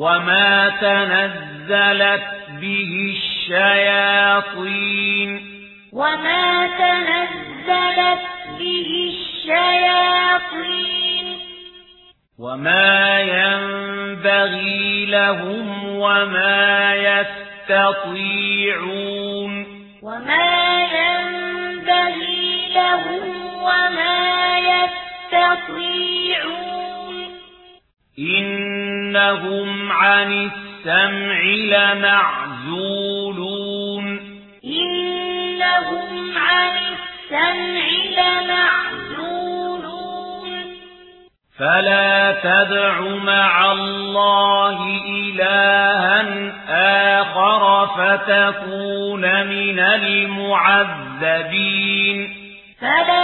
وما تنزلت به الشياطين وما تنزلت به الشياطين وما ينبغي لهم وما يستطيعون وما ينبغي لهم وما يستطيعون إن إنهم عن السمع لمعزولون. إنهم عن السمع لمعزولون. فلا تدع مع الله إلها آخر فتكون من المعذبين. فلا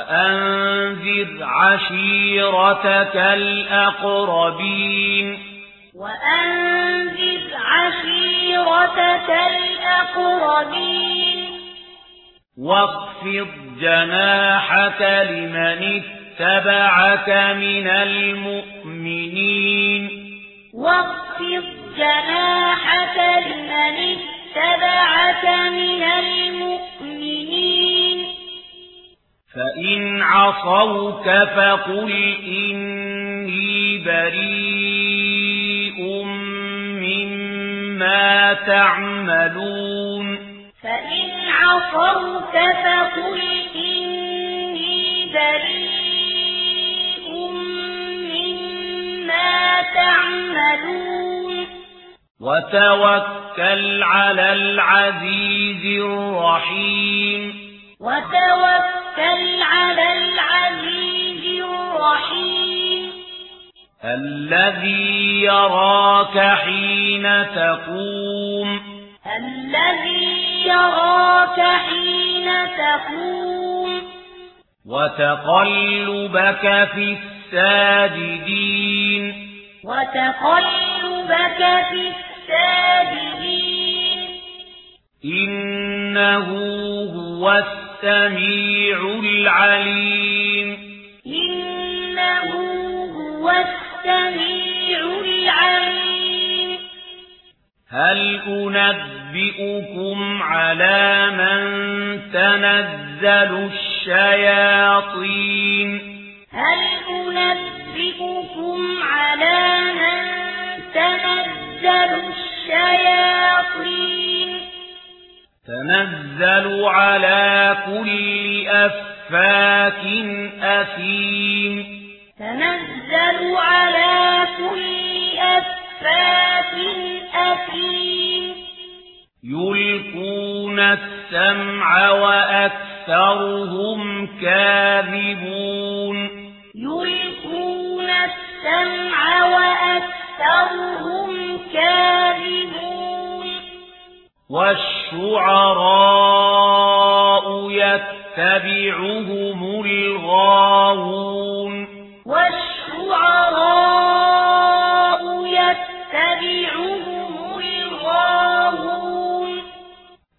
وأنذر عشيرتك الأقربين. وأنذر عشيرتك الأقربين. واخفض جناحك لمن اتبعك من المؤمنين. واخفض جناحك لمن اتبعك من المؤمنين. فإن عصوك فقل إني بريء مما تعملون فإن عصوك فقل إني بريء مما تعملون وتوكل على العزيز الرحيم وتوكل على العزيز الرحيم الذي يراك حين تقوم الذي يراك حين تقوم وتقلبك في الساجدين وتقلبك في الساجدين إنه هو الساجدين السميع العليم. إنه هو السميع العليم. هل أنبئكم على من تنزل الشياطين؟ هل أنبئكم على من تنزل الشياطين؟ تتنزل على كل أفاك أثيم تنزل على كل أفاك أثيم يلقون السمع وأكثرهم كاذبون يلقون السمع وأكثرهم كاذبون الشعراء يتبعهم الغاوون والشعراء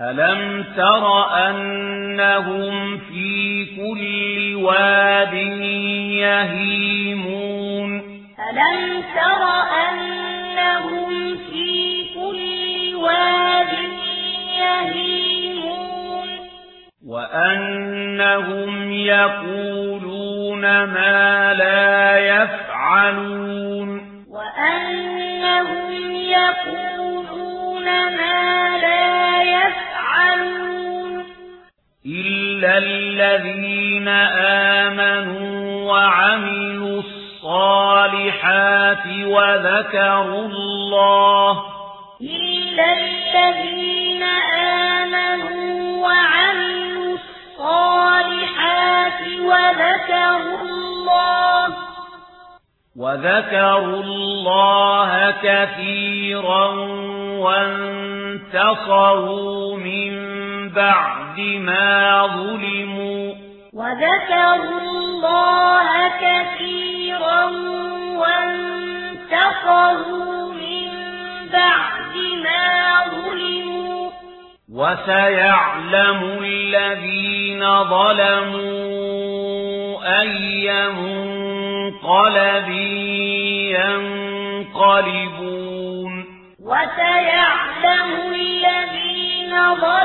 ألم تر أنهم في كل واد يهيمون ألم تر أن وَأَنَّهُمْ يَقُولُونَ مَا لَا يَفْعَلُونَ وَأَنَّهُمْ يَقُولُونَ مَا لَا يَفْعَلُونَ إِلَّا الَّذِينَ آمَنُوا وَعَمِلُوا الصَّالِحَاتِ وَذَكَرُوا اللَّهَ إِلَّا الَّذِينَ آمَنُوا وَعَمِلُوا الصالحات وذكروا الله وذكروا الله كثيرا وانتصروا من بعد ما ظلموا وذكروا الله كثيرا وانتصروا من بعد ما ظلموا وَسَيَعْلَمُ الَّذِينَ ظَلَمُوا أَيَّ مُنْقَلَبٍ يَنْقَلِبُونَ. وَسَيَعْلَمُ الَّذِينَ ظَلَمُوا